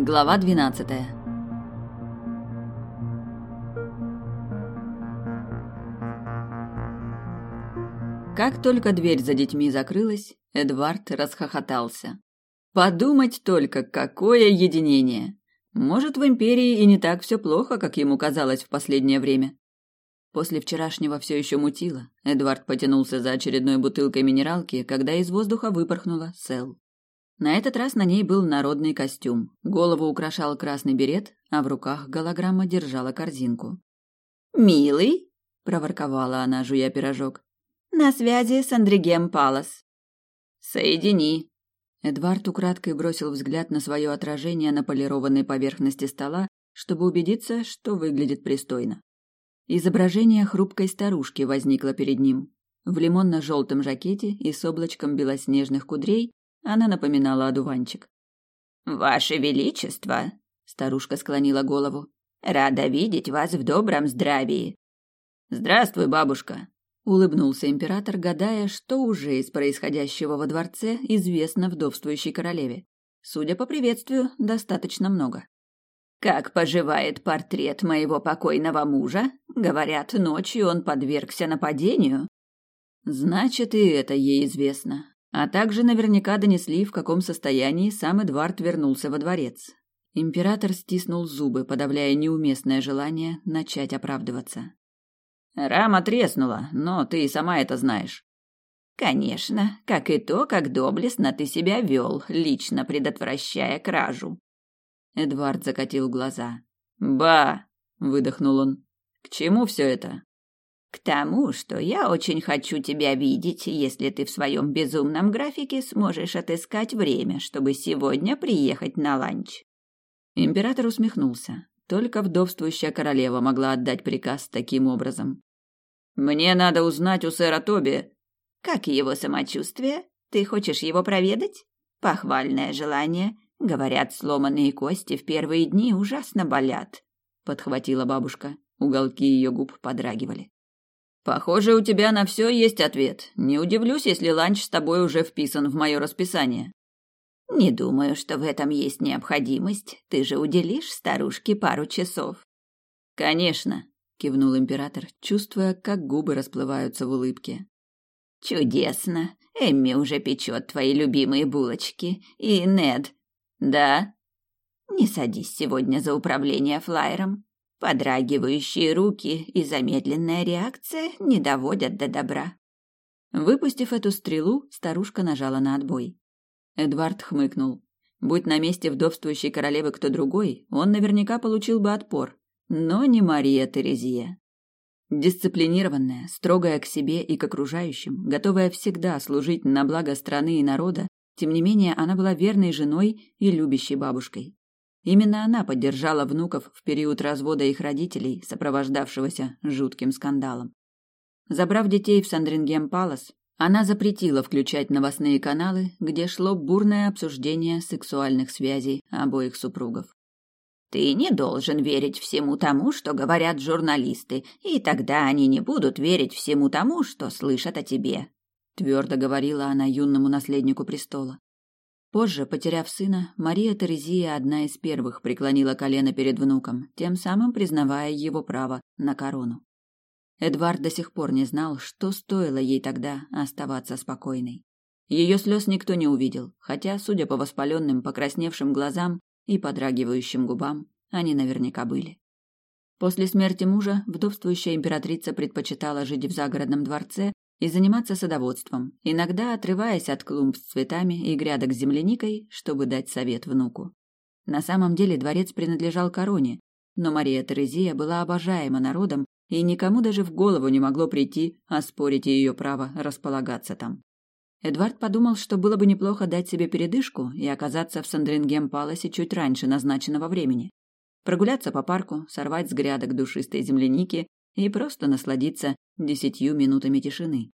Глава двенадцатая. Как только дверь за детьми закрылась, Эдвард расхохотался. Подумать только, какое единение! Может, в империи и не так все плохо, как ему казалось в последнее время. После вчерашнего все еще мутило. Эдвард потянулся за очередной бутылкой минералки, когда из воздуха выпорхнула Сел. На этот раз на ней был народный костюм. Голову украшал красный берет, а в руках голограмма держала корзинку. «Милый», — проворковала она, жуя пирожок. «На связи с Андригем Палас». «Соедини». Эдвард украдкой бросил взгляд на свое отражение на полированной поверхности стола, чтобы убедиться, что выглядит пристойно. Изображение хрупкой старушки возникло перед ним. В лимонно-желтом жакете и с облачком белоснежных кудрей она напоминала одуванчик. «Ваше Величество!» — старушка склонила голову. «Рада видеть вас в добром здравии!» «Здравствуй, бабушка!» — улыбнулся император, гадая, что уже из происходящего во дворце известно вдовствующей королеве. Судя по приветствию, достаточно много. Как поживает портрет моего покойного мужа? Говорят, ночью он подвергся нападению. Значит, и это ей известно. А также наверняка донесли, в каком состоянии сам Эдвард вернулся во дворец. Император стиснул зубы, подавляя неуместное желание начать оправдываться. Рама треснула, но ты и сама это знаешь. Конечно, как и то, как доблестно ты себя вел, лично предотвращая кражу. Эдвард закатил глаза. «Ба!» — выдохнул он. «К чему все это?» «К тому, что я очень хочу тебя видеть, если ты в своем безумном графике сможешь отыскать время, чтобы сегодня приехать на ланч». Император усмехнулся. Только вдовствующая королева могла отдать приказ таким образом. «Мне надо узнать у сэра Тоби». «Как его самочувствие? Ты хочешь его проведать? Похвальное желание. Говорят, сломанные кости в первые дни ужасно болят, подхватила бабушка. Уголки ее губ подрагивали. Похоже, у тебя на все есть ответ. Не удивлюсь, если ланч с тобой уже вписан в мое расписание. Не думаю, что в этом есть необходимость. Ты же уделишь старушке пару часов. Конечно, кивнул император, чувствуя, как губы расплываются в улыбке. Чудесно. Эмми уже печет твои любимые булочки, и Нед да. Не садись сегодня за управление флайером. Подрагивающие руки и замедленная реакция не доводят до добра. Выпустив эту стрелу, старушка нажала на отбой. Эдвард хмыкнул. Будь на месте вдовствующей королевы кто другой, он наверняка получил бы отпор. Но не Мария Терезия. Дисциплинированная, строгая к себе и к окружающим, готовая всегда служить на благо страны и народа, тем не менее, она была верной женой и любящей бабушкой. Именно она поддержала внуков в период развода их родителей, сопровождавшегося жутким скандалом. Забрав детей в Сандрингем Палас, она запретила включать новостные каналы, где шло бурное обсуждение сексуальных связей обоих супругов. Ты не должен верить всему тому, что говорят журналисты, и тогда они не будут верить всему тому, что слышат о тебе твердо говорила она юному наследнику престола. Позже, потеряв сына, Мария Терезия одна из первых преклонила колено перед внуком, тем самым признавая его право на корону. Эдвард до сих пор не знал, что стоило ей тогда оставаться спокойной. Ее слез никто не увидел, хотя, судя по воспаленным, покрасневшим глазам и подрагивающим губам, они наверняка были. После смерти мужа вдовствующая императрица предпочитала жить в загородном дворце и заниматься садоводством, иногда отрываясь от клумб с цветами и грядок с земляникой, чтобы дать совет внуку. На самом деле дворец принадлежал короне, но Мария Терезия была обожаема народом, и никому даже в голову не могло прийти оспорить ее право располагаться там. Эдвард подумал, что было бы неплохо дать себе передышку и оказаться в Сандрингем-Паласе чуть раньше назначенного времени. Прогуляться по парку, сорвать с грядок душистой земляники и просто насладиться десятью минутами тишины.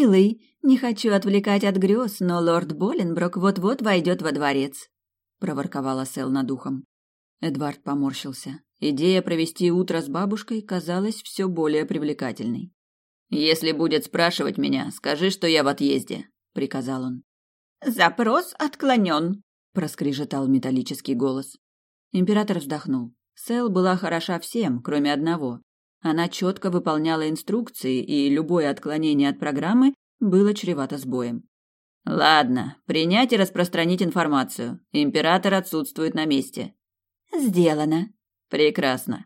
«Милый, не хочу отвлекать от грез, но лорд Боленброк вот-вот войдет во дворец», — проворковала Сел над ухом. Эдвард поморщился. Идея провести утро с бабушкой казалась все более привлекательной. «Если будет спрашивать меня, скажи, что я в отъезде», — приказал он. «Запрос отклонен», проскрежетал металлический голос. Император вздохнул. Сэл была хороша всем, кроме одного. Она четко выполняла инструкции, и любое отклонение от программы было чревато сбоем. Ладно, принять и распространить информацию. Император отсутствует на месте. Сделано. Прекрасно.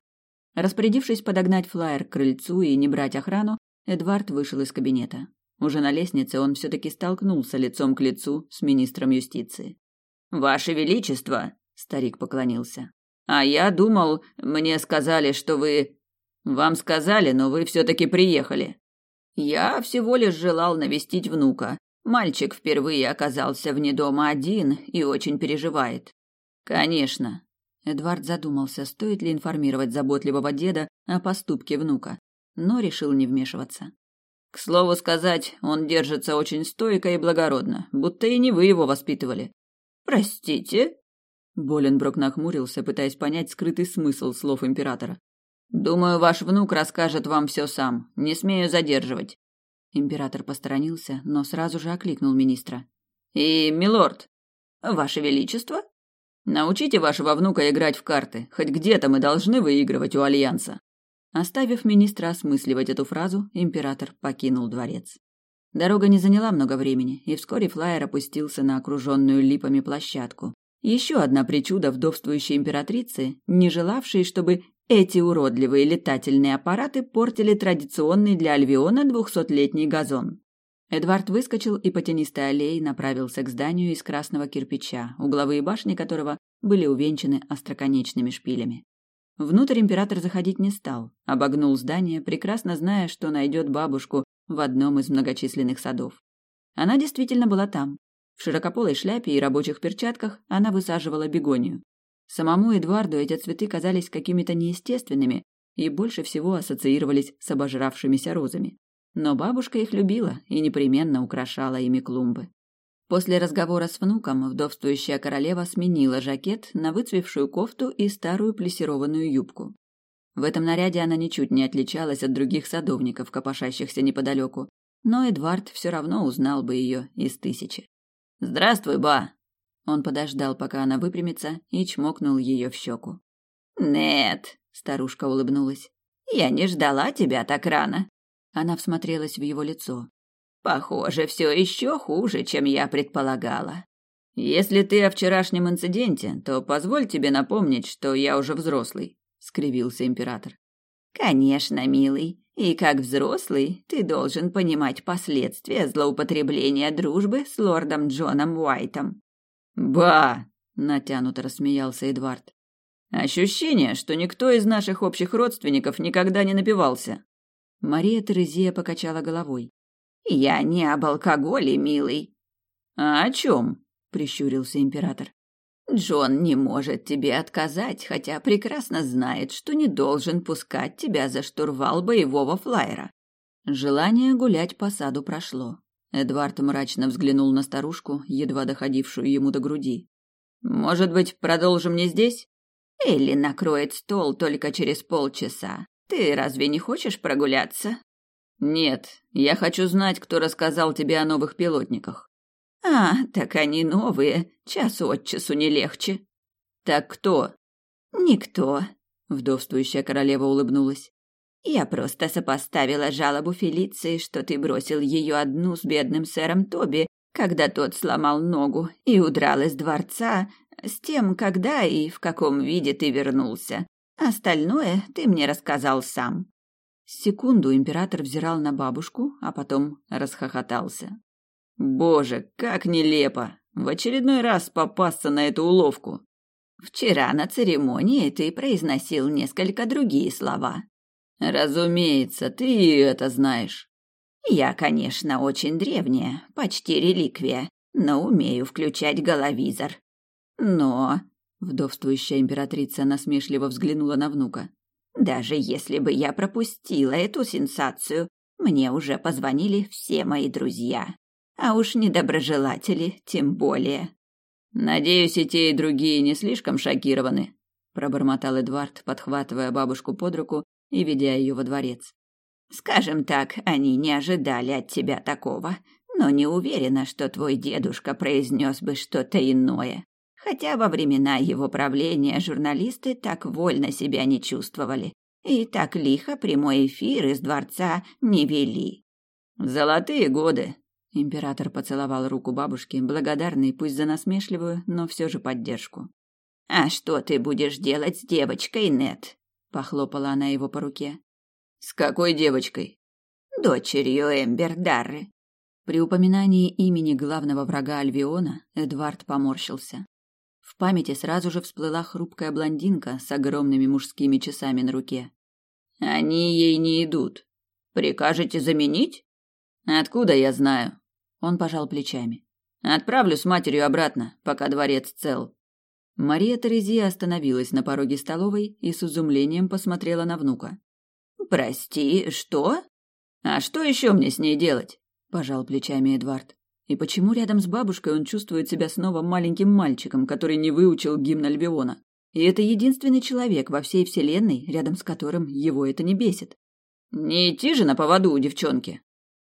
Распорядившись подогнать флаер к крыльцу и не брать охрану, Эдвард вышел из кабинета. Уже на лестнице он все-таки столкнулся лицом к лицу с министром юстиции. «Ваше Величество!» – старик поклонился. «А я думал, мне сказали, что вы...» «Вам сказали, но вы все-таки приехали». «Я всего лишь желал навестить внука. Мальчик впервые оказался вне дома один и очень переживает». «Конечно». Эдвард задумался, стоит ли информировать заботливого деда о поступке внука, но решил не вмешиваться. К слову сказать, он держится очень стойко и благородно, будто и не вы его воспитывали. Простите? Боленброк нахмурился, пытаясь понять скрытый смысл слов императора. Думаю, ваш внук расскажет вам все сам. Не смею задерживать. Император посторонился, но сразу же окликнул министра. И, милорд, ваше величество, научите вашего внука играть в карты. Хоть где-то мы должны выигрывать у альянса. Оставив министра осмысливать эту фразу, император покинул дворец. Дорога не заняла много времени, и вскоре флайер опустился на окруженную липами площадку. Еще одна причуда вдовствующей императрицы, не желавшей, чтобы эти уродливые летательные аппараты портили традиционный для Альвиона двухсотлетний газон. Эдвард выскочил и по тенистой аллее направился к зданию из красного кирпича, угловые башни которого были увенчаны остроконечными шпилями. Внутрь император заходить не стал, обогнул здание, прекрасно зная, что найдет бабушку в одном из многочисленных садов. Она действительно была там. В широкополой шляпе и рабочих перчатках она высаживала бегонию. Самому Эдварду эти цветы казались какими-то неестественными и больше всего ассоциировались с обожравшимися розами. Но бабушка их любила и непременно украшала ими клумбы. После разговора с внуком вдовствующая королева сменила жакет на выцвевшую кофту и старую плессированную юбку. В этом наряде она ничуть не отличалась от других садовников, копошащихся неподалеку, но Эдвард все равно узнал бы ее из тысячи. «Здравствуй, ба!» Он подождал, пока она выпрямится, и чмокнул ее в щеку. «Нет», — старушка улыбнулась, — «я не ждала тебя так рано». Она всмотрелась в его лицо. Похоже, все еще хуже, чем я предполагала. Если ты о вчерашнем инциденте, то позволь тебе напомнить, что я уже взрослый, скривился император. Конечно, милый. И как взрослый, ты должен понимать последствия злоупотребления дружбы с лордом Джоном Уайтом. Ба, натянуто рассмеялся Эдвард. Ощущение, что никто из наших общих родственников никогда не напивался. Мария Терезия покачала головой. Я не об алкоголе, милый. А о чем? прищурился император. Джон не может тебе отказать, хотя прекрасно знает, что не должен пускать тебя за штурвал боевого флайера. Желание гулять по саду прошло. Эдвард мрачно взглянул на старушку, едва доходившую ему до груди. Может быть, продолжим не здесь? Элли накроет стол только через полчаса. Ты разве не хочешь прогуляться? Нет, я хочу знать, кто рассказал тебе о новых пилотниках. А, так они новые, час от часу не легче. Так кто? Никто, вдовствующая королева улыбнулась. Я просто сопоставила жалобу Фелиции, что ты бросил ее одну с бедным сэром Тоби, когда тот сломал ногу и удрал из дворца, с тем, когда и в каком виде ты вернулся. Остальное ты мне рассказал сам. Секунду император взирал на бабушку, а потом расхохотался. Боже, как нелепо! В очередной раз попасться на эту уловку. Вчера на церемонии ты произносил несколько другие слова. Разумеется, ты это знаешь. Я, конечно, очень древняя, почти реликвия, но умею включать головизор. Но... Вдовствующая императрица насмешливо взглянула на внука. Даже если бы я пропустила эту сенсацию, мне уже позвонили все мои друзья. А уж недоброжелатели тем более. Надеюсь, и те, и другие не слишком шокированы, пробормотал Эдвард, подхватывая бабушку под руку и ведя ее во дворец. Скажем так, они не ожидали от тебя такого, но не уверена, что твой дедушка произнес бы что-то иное. хотя во времена его правления журналисты так вольно себя не чувствовали и так лихо прямой эфир из дворца не вели. Золотые годы. Император поцеловал руку бабушки, благодарный пусть за насмешливую, но все же поддержку. А что ты будешь делать с девочкой, Нет? Похлопала она его по руке. С какой девочкой? Дочерью Эмбер Дарры. При упоминании имени главного врага Альвиона Эдвард поморщился. В памяти сразу же всплыла хрупкая блондинка с огромными мужскими часами на руке. Они ей не идут. Прикажете заменить? Откуда я знаю? Он пожал плечами. Отправлю с матерью обратно, пока дворец цел. Мария Терезия остановилась на пороге столовой и с изумлением посмотрела на внука. Прости, что? А что еще мне с ней делать? пожал плечами Эдвард. И почему рядом с бабушкой он чувствует себя снова маленьким мальчиком, который не выучил гимн Альбиона? И это единственный человек во всей вселенной, рядом с которым его это не бесит. Не идти же на поводу у девчонки.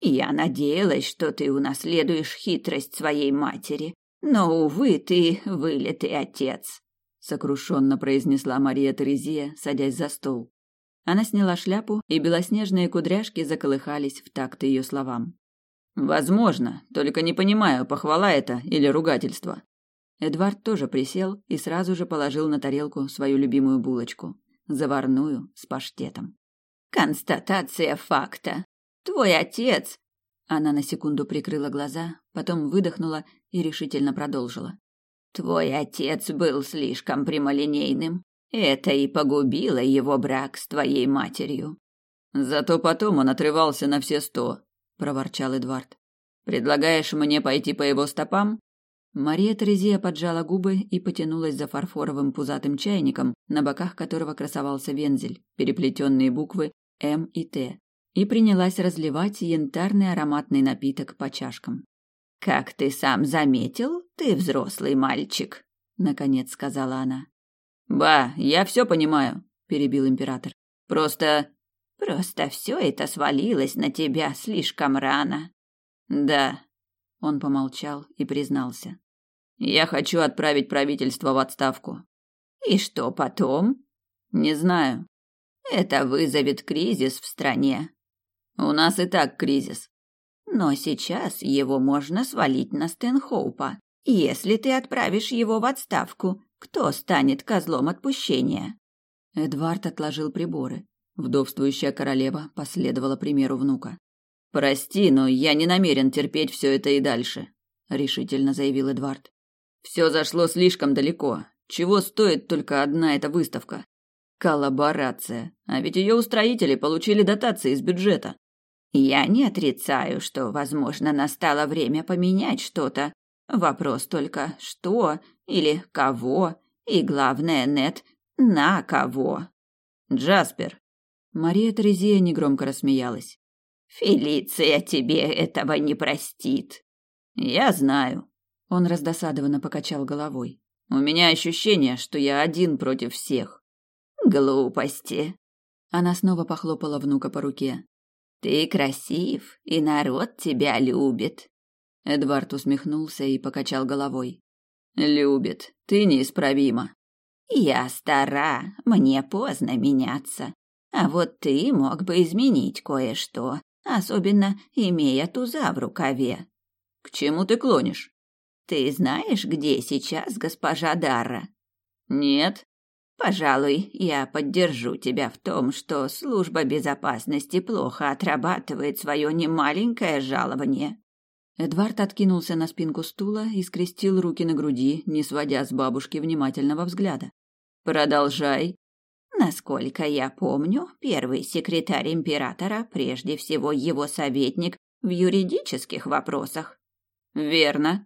Я надеялась, что ты унаследуешь хитрость своей матери, но, увы, ты вылитый отец, сокрушенно произнесла Мария Терезия, садясь за стол. Она сняла шляпу, и белоснежные кудряшки заколыхались в такт ее словам. Возможно, только не понимаю, похвала это или ругательство. Эдвард тоже присел и сразу же положил на тарелку свою любимую булочку, заварную с паштетом. Констатация факта. Твой отец. Она на секунду прикрыла глаза, потом выдохнула и решительно продолжила. Твой отец был слишком прямолинейным. Это и погубило его брак с твоей матерью. Зато потом он отрывался на все сто, проворчал Эдвард. Предлагаешь мне пойти по его стопам? Мария Терезия поджала губы и потянулась за фарфоровым пузатым чайником, на боках которого красовался вензель, переплетенные буквы М и Т, и принялась разливать янтарный ароматный напиток по чашкам. «Как ты сам заметил, ты взрослый мальчик», — наконец сказала она. «Ба, я все понимаю», — перебил император. «Просто Просто все это свалилось на тебя слишком рано. Да. Он помолчал и признался. Я хочу отправить правительство в отставку. И что потом? Не знаю. Это вызовет кризис в стране. У нас и так кризис. Но сейчас его можно свалить на Стэнхоупа. Если ты отправишь его в отставку, кто станет козлом отпущения? Эдвард отложил приборы. Вдовствующая королева последовала примеру внука. Прости, но я не намерен терпеть все это и дальше, решительно заявил Эдвард. Все зашло слишком далеко. Чего стоит только одна эта выставка? Коллаборация. А ведь ее устроители получили дотации из бюджета. Я не отрицаю, что, возможно, настало время поменять что-то. Вопрос только, что или кого, и главное, нет, на кого. Джаспер, Мария Терезия негромко рассмеялась. Фелиция тебе этого не простит. Я знаю. Он раздосадованно покачал головой. У меня ощущение, что я один против всех. Глупости. Она снова похлопала внука по руке. Ты красив, и народ тебя любит. Эдвард усмехнулся и покачал головой. Любит. Ты неисправима. Я стара, мне поздно меняться. А вот ты мог бы изменить кое-что, особенно имея туза в рукаве. К чему ты клонишь? Ты знаешь, где сейчас госпожа Дарра? Нет. Пожалуй, я поддержу тебя в том, что служба безопасности плохо отрабатывает свое немаленькое жалование. Эдвард откинулся на спинку стула и скрестил руки на груди, не сводя с бабушки внимательного взгляда. Продолжай. Насколько я помню, первый секретарь императора прежде всего его советник в юридических вопросах. Верно.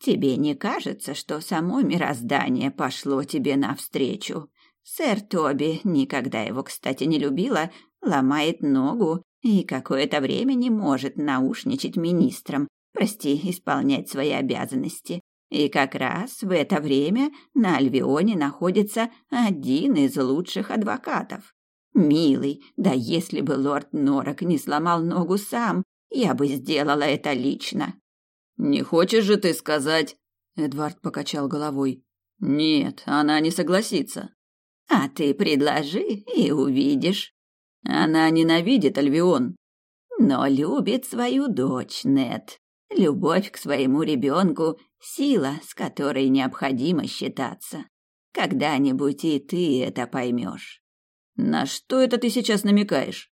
Тебе не кажется, что само мироздание пошло тебе навстречу? Сэр Тоби, никогда его, кстати, не любила, ломает ногу и какое-то время не может наушничать министрам, прости, исполнять свои обязанности. И как раз в это время на Альвионе находится один из лучших адвокатов. Милый, да если бы лорд Норок не сломал ногу сам, я бы сделала это лично. Не хочешь же ты сказать? Эдвард покачал головой. Нет, она не согласится. А ты предложи и увидишь. Она ненавидит Альвион. Но любит свою дочь, Нет. Любовь к своему ребенку — сила, с которой необходимо считаться. Когда-нибудь и ты это поймешь. На что это ты сейчас намекаешь?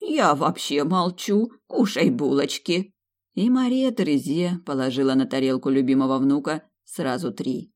Я вообще молчу, кушай булочки. И Мария Терезия положила на тарелку любимого внука сразу три.